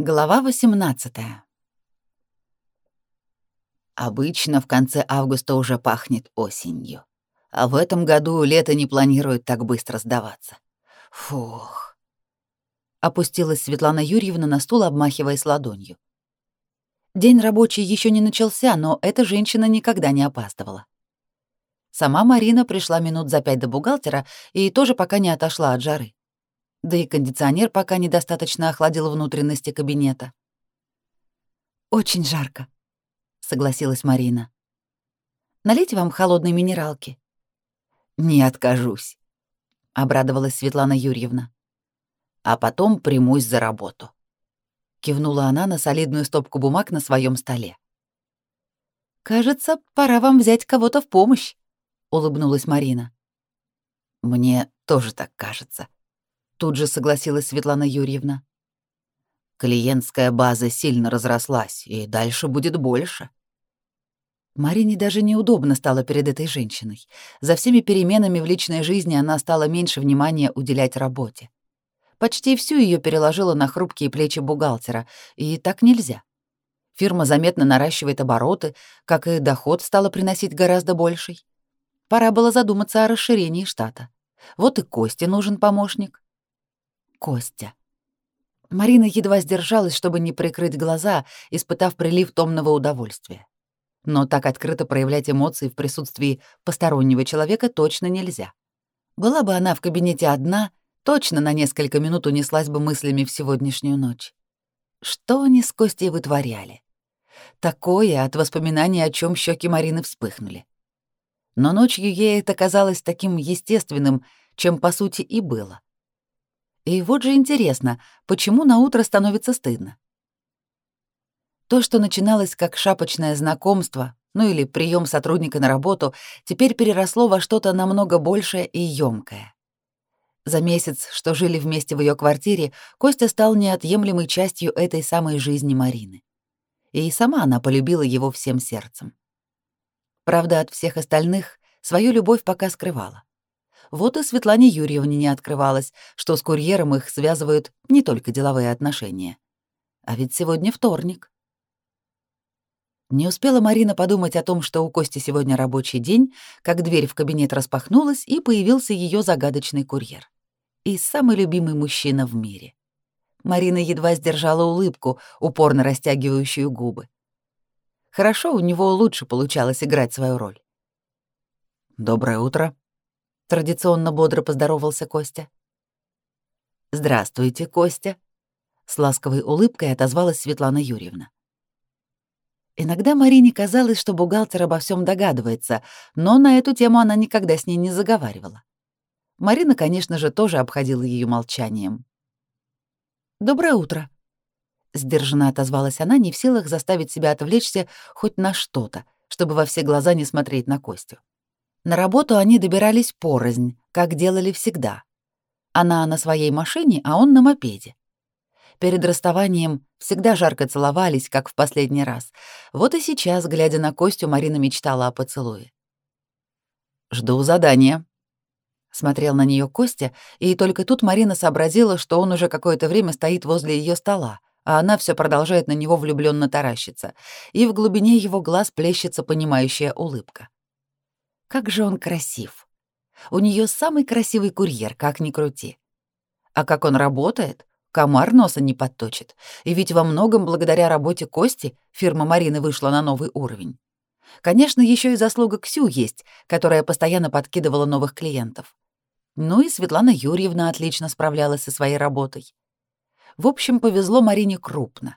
Глава 18. Обычно в конце августа уже пахнет осенью. А в этом году лето не планирует так быстро сдаваться. Фух. Опустилась Светлана Юрьевна на стул, обмахиваясь ладонью. День рабочий еще не начался, но эта женщина никогда не опаздывала. Сама Марина пришла минут за пять до бухгалтера и тоже пока не отошла от жары да и кондиционер пока недостаточно охладил внутренности кабинета. «Очень жарко», — согласилась Марина. «Налейте вам холодной минералки». «Не откажусь», — обрадовалась Светлана Юрьевна. «А потом примусь за работу», — кивнула она на солидную стопку бумаг на своем столе. «Кажется, пора вам взять кого-то в помощь», — улыбнулась Марина. «Мне тоже так кажется», Тут же согласилась Светлана Юрьевна. Клиентская база сильно разрослась, и дальше будет больше. Марине даже неудобно стало перед этой женщиной. За всеми переменами в личной жизни она стала меньше внимания уделять работе. Почти всю ее переложила на хрупкие плечи бухгалтера, и так нельзя. Фирма заметно наращивает обороты, как и доход стала приносить гораздо больший. Пора было задуматься о расширении штата. Вот и Косте нужен помощник. Костя. Марина едва сдержалась, чтобы не прикрыть глаза, испытав прилив томного удовольствия. Но так открыто проявлять эмоции в присутствии постороннего человека точно нельзя. Была бы она в кабинете одна, точно на несколько минут унеслась бы мыслями в сегодняшнюю ночь. Что они с Костей вытворяли? Такое от воспоминаний, о чем щеки Марины вспыхнули. Но ночью ей это казалось таким естественным, чем по сути и было. И вот же интересно, почему на утро становится стыдно? То, что начиналось как шапочное знакомство, ну или прием сотрудника на работу, теперь переросло во что-то намного большее и ёмкое. За месяц, что жили вместе в ее квартире, Костя стал неотъемлемой частью этой самой жизни Марины. И сама она полюбила его всем сердцем. Правда, от всех остальных свою любовь пока скрывала. Вот и Светлане Юрьевне не открывалось, что с курьером их связывают не только деловые отношения. А ведь сегодня вторник. Не успела Марина подумать о том, что у Кости сегодня рабочий день, как дверь в кабинет распахнулась, и появился ее загадочный курьер. И самый любимый мужчина в мире. Марина едва сдержала улыбку, упорно растягивающую губы. Хорошо, у него лучше получалось играть свою роль. «Доброе утро», Традиционно бодро поздоровался Костя. «Здравствуйте, Костя», — с ласковой улыбкой отозвалась Светлана Юрьевна. Иногда Марине казалось, что бухгалтер обо всем догадывается, но на эту тему она никогда с ней не заговаривала. Марина, конечно же, тоже обходила ее молчанием. «Доброе утро», — сдержанно отозвалась она, не в силах заставить себя отвлечься хоть на что-то, чтобы во все глаза не смотреть на Костю. На работу они добирались порознь, как делали всегда. Она на своей машине, а он на мопеде. Перед расставанием всегда жарко целовались, как в последний раз. Вот и сейчас, глядя на Костю, Марина мечтала о поцелуе. «Жду задания», — смотрел на нее Костя, и только тут Марина сообразила, что он уже какое-то время стоит возле ее стола, а она все продолжает на него влюбленно таращиться, и в глубине его глаз плещется понимающая улыбка. Как же он красив. У нее самый красивый курьер, как ни крути. А как он работает, комар носа не подточит. И ведь во многом благодаря работе Кости фирма Марины вышла на новый уровень. Конечно, еще и заслуга Ксю есть, которая постоянно подкидывала новых клиентов. Ну и Светлана Юрьевна отлично справлялась со своей работой. В общем, повезло Марине крупно.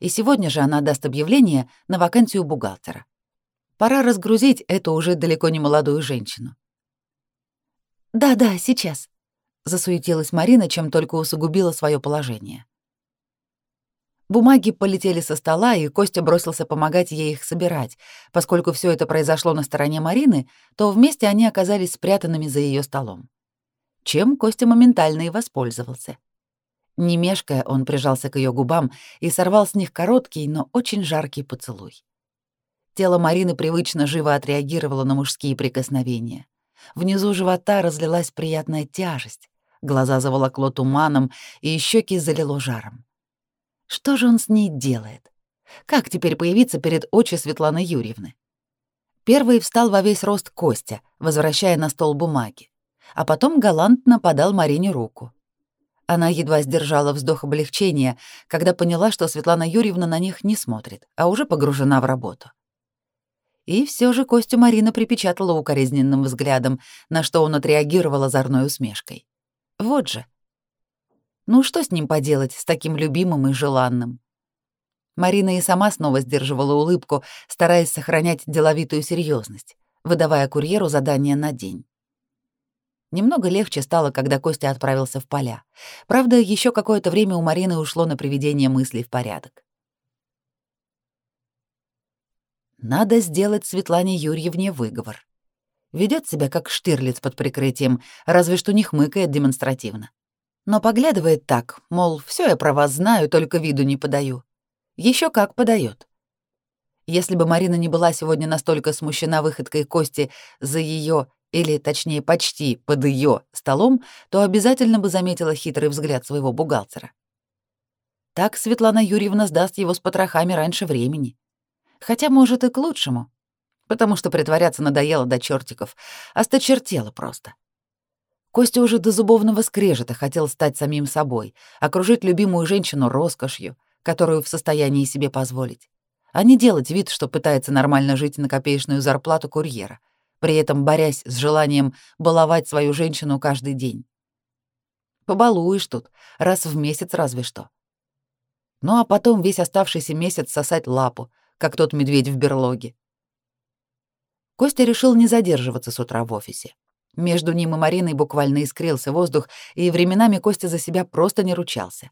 И сегодня же она даст объявление на вакансию бухгалтера. Пора разгрузить эту уже далеко не молодую женщину. «Да-да, сейчас», — засуетилась Марина, чем только усугубила свое положение. Бумаги полетели со стола, и Костя бросился помогать ей их собирать. Поскольку все это произошло на стороне Марины, то вместе они оказались спрятанными за ее столом. Чем Костя моментально и воспользовался. Не мешкая, он прижался к ее губам и сорвал с них короткий, но очень жаркий поцелуй. Тело Марины привычно живо отреагировало на мужские прикосновения. Внизу живота разлилась приятная тяжесть, глаза заволокло туманом и щеки залило жаром. Что же он с ней делает? Как теперь появиться перед очи Светланы Юрьевны? Первый встал во весь рост Костя, возвращая на стол бумаги, а потом галантно подал Марине руку. Она едва сдержала вздох облегчения, когда поняла, что Светлана Юрьевна на них не смотрит, а уже погружена в работу. И все же Костю Марина припечатала укоризненным взглядом, на что он отреагировал озорной усмешкой. Вот же. Ну что с ним поделать, с таким любимым и желанным? Марина и сама снова сдерживала улыбку, стараясь сохранять деловитую серьезность, выдавая курьеру задание на день. Немного легче стало, когда Костя отправился в поля. Правда, еще какое-то время у Марины ушло на приведение мыслей в порядок. Надо сделать Светлане Юрьевне выговор. Ведет себя как Штирлиц под прикрытием, разве что не хмыкает демонстративно. Но поглядывает так, мол, все я про вас знаю, только виду не подаю. Еще как подает. Если бы Марина не была сегодня настолько смущена выходкой Кости за ее или, точнее, почти под ее столом, то обязательно бы заметила хитрый взгляд своего бухгалтера. Так Светлана Юрьевна сдаст его с потрохами раньше времени. Хотя, может, и к лучшему, потому что притворяться надоело до чертиков, осточертело просто. Костя уже до зубовного скрежета хотел стать самим собой, окружить любимую женщину роскошью, которую в состоянии себе позволить, а не делать вид, что пытается нормально жить на копеечную зарплату курьера — при этом борясь с желанием баловать свою женщину каждый день. Побалуешь тут, раз в месяц разве что. Ну а потом весь оставшийся месяц сосать лапу, как тот медведь в берлоге. Костя решил не задерживаться с утра в офисе. Между ним и Мариной буквально искрился воздух, и временами Костя за себя просто не ручался.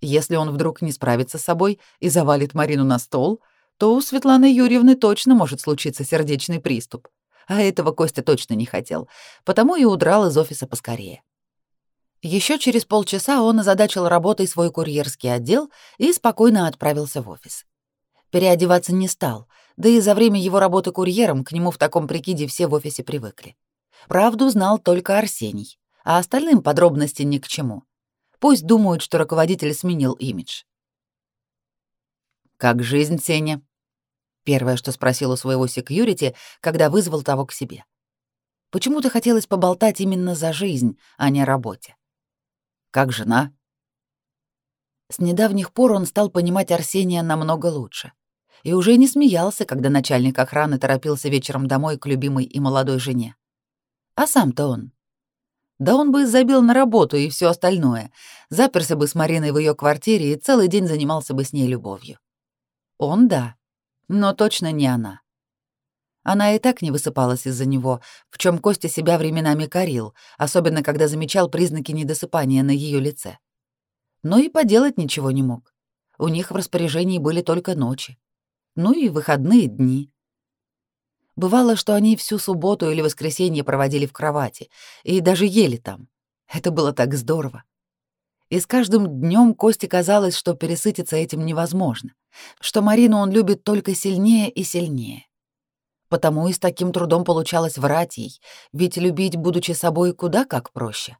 Если он вдруг не справится с собой и завалит Марину на стол, то у Светланы Юрьевны точно может случиться сердечный приступ а этого Костя точно не хотел, потому и удрал из офиса поскорее. Еще через полчаса он озадачил работой свой курьерский отдел и спокойно отправился в офис. Переодеваться не стал, да и за время его работы курьером к нему в таком прикиде все в офисе привыкли. Правду знал только Арсений, а остальным подробности ни к чему. Пусть думают, что руководитель сменил имидж. «Как жизнь, Сеня?» Первое, что спросил у своего секьюрити, когда вызвал того к себе. Почему-то хотелось поболтать именно за жизнь, а не о работе. Как жена? С недавних пор он стал понимать Арсения намного лучше. И уже не смеялся, когда начальник охраны торопился вечером домой к любимой и молодой жене. А сам-то он. Да он бы забил на работу и все остальное, заперся бы с Мариной в ее квартире и целый день занимался бы с ней любовью. Он — да, но точно не она. Она и так не высыпалась из-за него, в чем Костя себя временами корил, особенно когда замечал признаки недосыпания на ее лице. Но и поделать ничего не мог. У них в распоряжении были только ночи. Ну и выходные дни. Бывало, что они всю субботу или воскресенье проводили в кровати и даже ели там. Это было так здорово. И с каждым днем Косте казалось, что пересытиться этим невозможно, что Марину он любит только сильнее и сильнее. Потому и с таким трудом получалось врать ей, ведь любить, будучи собой, куда как проще.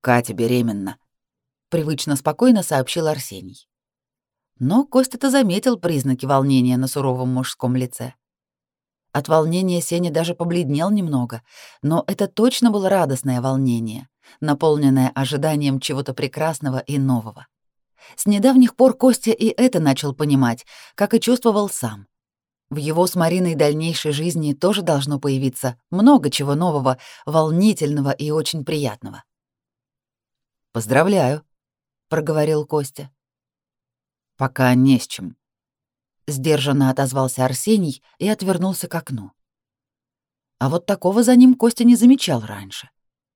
«Катя беременна», — привычно спокойно сообщил Арсений. Но Костя-то заметил признаки волнения на суровом мужском лице. От волнения Сеня даже побледнел немного, но это точно было радостное волнение, наполненное ожиданием чего-то прекрасного и нового. С недавних пор Костя и это начал понимать, как и чувствовал сам. В его с Мариной дальнейшей жизни тоже должно появиться много чего нового, волнительного и очень приятного. «Поздравляю», — проговорил Костя. «Пока не с чем», — сдержанно отозвался Арсений и отвернулся к окну. А вот такого за ним Костя не замечал раньше.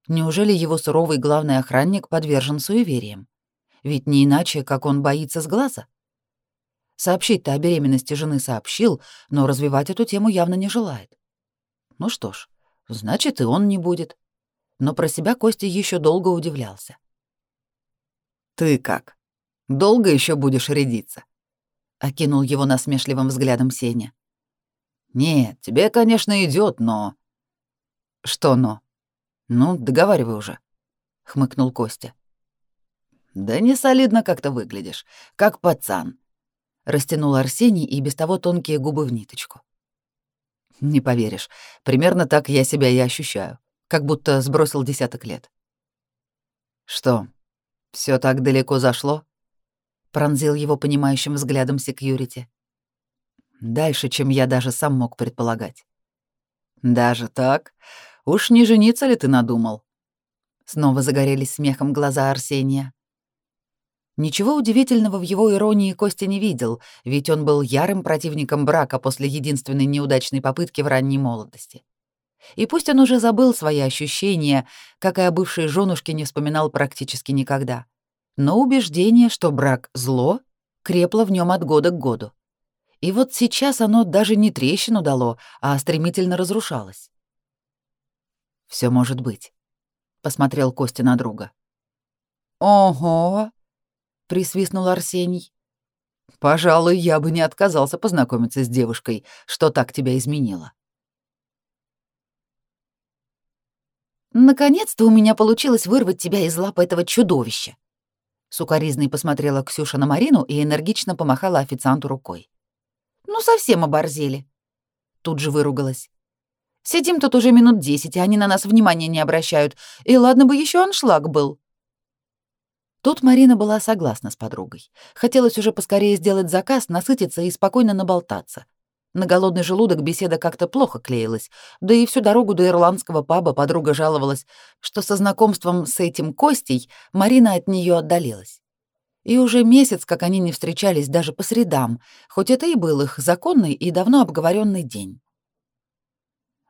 Неужели его суровый главный охранник подвержен суевериям? Ведь не иначе, как он боится с глаза. Сообщить-то о беременности жены сообщил, но развивать эту тему явно не желает. Ну что ж, значит, и он не будет. Но про себя Костя еще долго удивлялся. «Ты как? Долго еще будешь рядиться?» — окинул его насмешливым взглядом Сеня. «Нет, тебе, конечно, идет, но...» «Что «но»?» «Ну, договаривай уже», — хмыкнул Костя. Да не солидно как-то выглядишь, как пацан. Растянул Арсений и без того тонкие губы в ниточку. Не поверишь, примерно так я себя и ощущаю, как будто сбросил десяток лет. Что, все так далеко зашло? Пронзил его понимающим взглядом секьюрити. Дальше, чем я даже сам мог предполагать. Даже так? Уж не жениться ли ты надумал? Снова загорелись смехом глаза Арсения. Ничего удивительного в его иронии Костя не видел, ведь он был ярым противником брака после единственной неудачной попытки в ранней молодости. И пусть он уже забыл свои ощущения, как и о бывшей женушке не вспоминал практически никогда, но убеждение, что брак — зло, крепло в нем от года к году. И вот сейчас оно даже не трещину дало, а стремительно разрушалось. Все может быть», — посмотрел Костя на друга. «Ого!» — присвистнул Арсений. «Пожалуй, я бы не отказался познакомиться с девушкой, что так тебя изменило». «Наконец-то у меня получилось вырвать тебя из лап этого чудовища!» Сукаризной посмотрела Ксюша на Марину и энергично помахала официанту рукой. «Ну, совсем оборзели!» Тут же выругалась. «Сидим тут уже минут десять, а они на нас внимания не обращают. И ладно бы еще аншлаг был!» Тут Марина была согласна с подругой. Хотелось уже поскорее сделать заказ, насытиться и спокойно наболтаться. На голодный желудок беседа как-то плохо клеилась, да и всю дорогу до ирландского паба подруга жаловалась, что со знакомством с этим Костей Марина от нее отдалилась. И уже месяц, как они не встречались даже по средам, хоть это и был их законный и давно обговоренный день.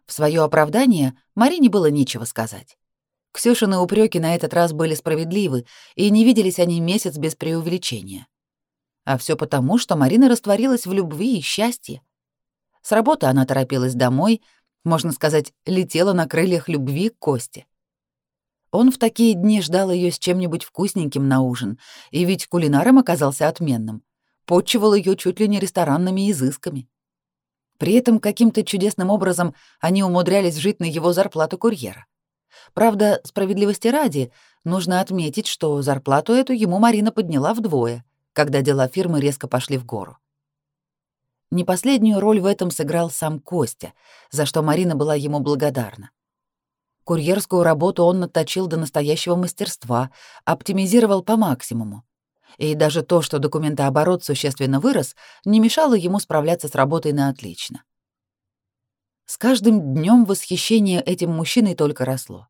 В свое оправдание Марине было нечего сказать. Ксюшины упреки на этот раз были справедливы, и не виделись они месяц без преувеличения. А все потому, что Марина растворилась в любви и счастье. С работы она торопилась домой, можно сказать, летела на крыльях любви к Косте. Он в такие дни ждал ее с чем-нибудь вкусненьким на ужин, и ведь кулинаром оказался отменным. Подчивал ее чуть ли не ресторанными изысками. При этом каким-то чудесным образом они умудрялись жить на его зарплату курьера. Правда, справедливости ради, нужно отметить, что зарплату эту ему Марина подняла вдвое, когда дела фирмы резко пошли в гору. Не последнюю роль в этом сыграл сам Костя, за что Марина была ему благодарна. Курьерскую работу он наточил до настоящего мастерства, оптимизировал по максимуму. И даже то, что документооборот существенно вырос, не мешало ему справляться с работой на отлично. С каждым днем восхищение этим мужчиной только росло.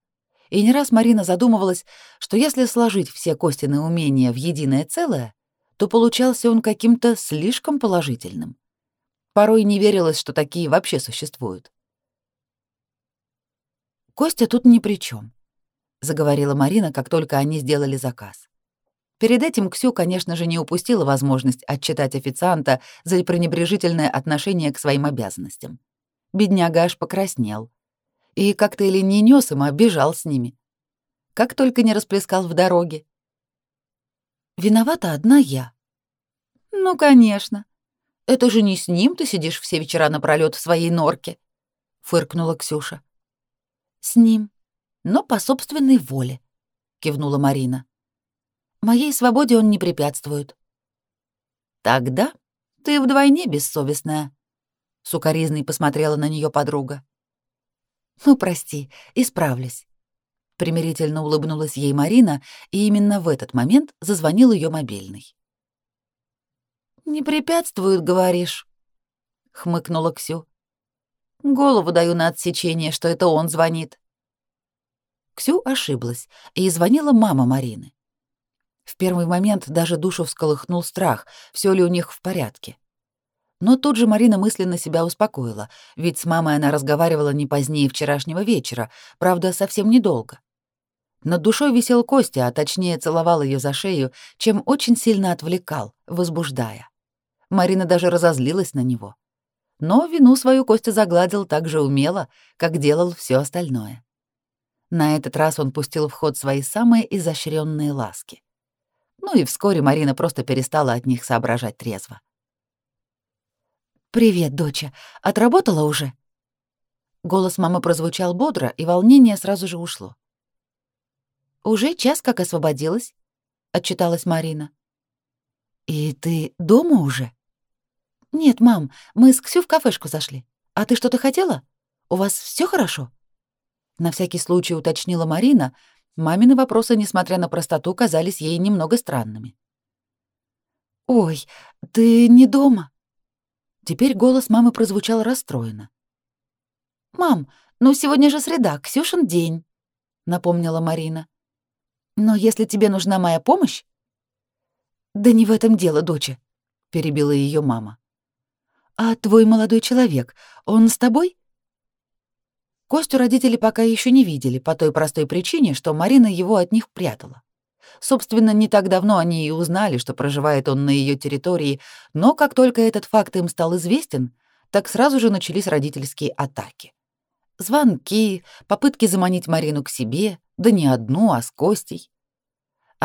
И не раз Марина задумывалась, что если сложить все Костины умения в единое целое, то получался он каким-то слишком положительным. Порой не верилось, что такие вообще существуют. «Костя тут ни при чем, заговорила Марина, как только они сделали заказ. Перед этим Ксю, конечно же, не упустила возможность отчитать официанта за пренебрежительное отношение к своим обязанностям. Бедняга аж покраснел и как-то или не нес им, а бежал с ними. Как только не расплескал в дороге. Виновата одна я. Ну, конечно. Это же не с ним ты сидишь все вечера напролёт в своей норке, фыркнула Ксюша. С ним, но по собственной воле, кивнула Марина. Моей свободе он не препятствует. Тогда ты вдвойне бессовестная, сукаризной посмотрела на нее подруга. «Ну, прости, исправлюсь». Примирительно улыбнулась ей Марина, и именно в этот момент зазвонил ее мобильный. «Не препятствуют, говоришь?» — хмыкнула Ксю. «Голову даю на отсечение, что это он звонит». Ксю ошиблась, и звонила мама Марины. В первый момент даже душу всколыхнул страх, все ли у них в порядке. Но тут же Марина мысленно себя успокоила, ведь с мамой она разговаривала не позднее вчерашнего вечера, правда, совсем недолго. Над душой висел Костя, а точнее целовал ее за шею, чем очень сильно отвлекал, возбуждая. Марина даже разозлилась на него. Но вину свою Костя загладил так же умело, как делал все остальное. На этот раз он пустил в ход свои самые изощренные ласки. Ну и вскоре Марина просто перестала от них соображать трезво. «Привет, доча. Отработала уже?» Голос мамы прозвучал бодро, и волнение сразу же ушло. «Уже час как освободилась. отчиталась Марина. «И ты дома уже?» «Нет, мам, мы с Ксю в кафешку зашли. А ты что-то хотела? У вас все хорошо?» На всякий случай уточнила Марина. Мамины вопросы, несмотря на простоту, казались ей немного странными. «Ой, ты не дома?» Теперь голос мамы прозвучал расстроенно. «Мам, ну сегодня же среда, Ксюшин день», — напомнила Марина. «Но если тебе нужна моя помощь...» «Да не в этом дело, доча», — перебила ее мама. «А твой молодой человек, он с тобой?» Костю родители пока еще не видели, по той простой причине, что Марина его от них прятала. Собственно, не так давно они и узнали, что проживает он на ее территории, но как только этот факт им стал известен, так сразу же начались родительские атаки. Звонки, попытки заманить Марину к себе, да не одну, а с Костей.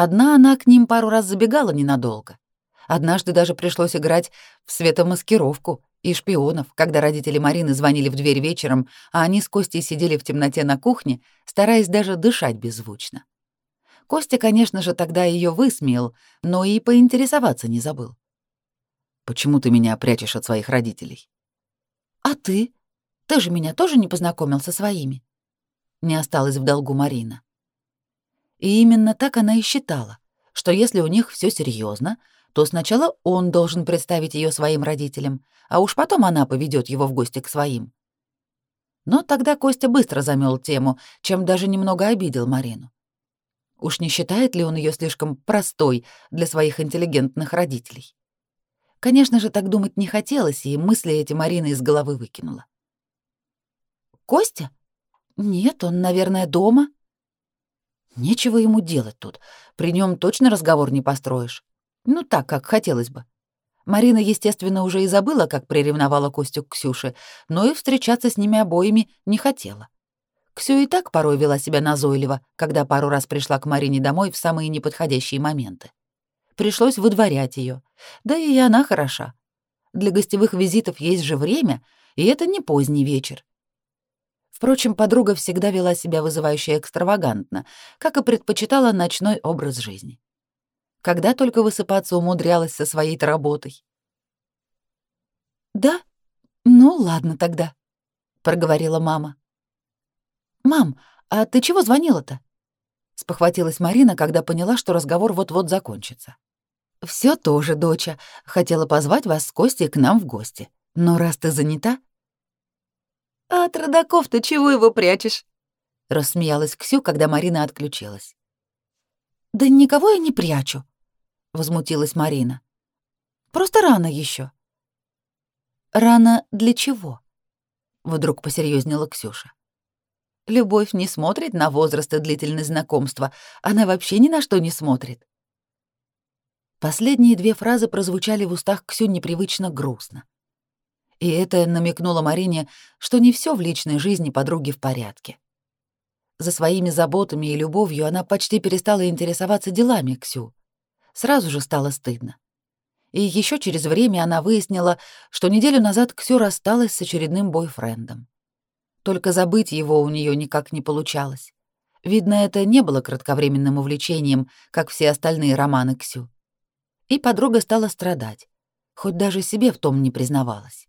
Одна она к ним пару раз забегала ненадолго. Однажды даже пришлось играть в светомаскировку и шпионов, когда родители Марины звонили в дверь вечером, а они с Костей сидели в темноте на кухне, стараясь даже дышать беззвучно. Костя, конечно же, тогда ее высмеял, но и поинтересоваться не забыл. «Почему ты меня прячешь от своих родителей?» «А ты? Ты же меня тоже не познакомил со своими?» Не осталась в долгу Марина. И именно так она и считала, что если у них все серьезно, то сначала он должен представить ее своим родителям, а уж потом она поведет его в гости к своим. Но тогда Костя быстро замел тему, чем даже немного обидел Марину. Уж не считает ли он ее слишком простой для своих интеллигентных родителей? Конечно же, так думать не хотелось, и мысли эти Марина из головы выкинула. «Костя? Нет, он, наверное, дома». «Нечего ему делать тут. При нем точно разговор не построишь. Ну так, как хотелось бы». Марина, естественно, уже и забыла, как приревновала Костю к Ксюше, но и встречаться с ними обоими не хотела. Ксю и так порой вела себя назойливо, когда пару раз пришла к Марине домой в самые неподходящие моменты. Пришлось выдворять ее. Да и она хороша. Для гостевых визитов есть же время, и это не поздний вечер. Впрочем, подруга всегда вела себя вызывающе экстравагантно, как и предпочитала ночной образ жизни. Когда только высыпаться умудрялась со своей-то работой. «Да? Ну, ладно тогда», — проговорила мама. «Мам, а ты чего звонила-то?» — спохватилась Марина, когда поняла, что разговор вот-вот закончится. Все тоже, доча. Хотела позвать вас с Костей к нам в гости. Но раз ты занята...» «А от родаков ты чего его прячешь?» — рассмеялась Ксю, когда Марина отключилась. «Да никого я не прячу», — возмутилась Марина. «Просто рано еще. «Рано для чего?» — вдруг посерьезнела Ксюша. Любовь не смотрит на возраст и длительность знакомства, она вообще ни на что не смотрит. Последние две фразы прозвучали в устах Ксю непривычно грустно. И это намекнуло Марине, что не все в личной жизни подруги в порядке. За своими заботами и любовью она почти перестала интересоваться делами Ксю. Сразу же стало стыдно. И еще через время она выяснила, что неделю назад Ксю рассталась с очередным бойфрендом. Только забыть его у нее никак не получалось. Видно, это не было кратковременным увлечением, как все остальные романы Ксю. И подруга стала страдать, хоть даже себе в том не признавалась.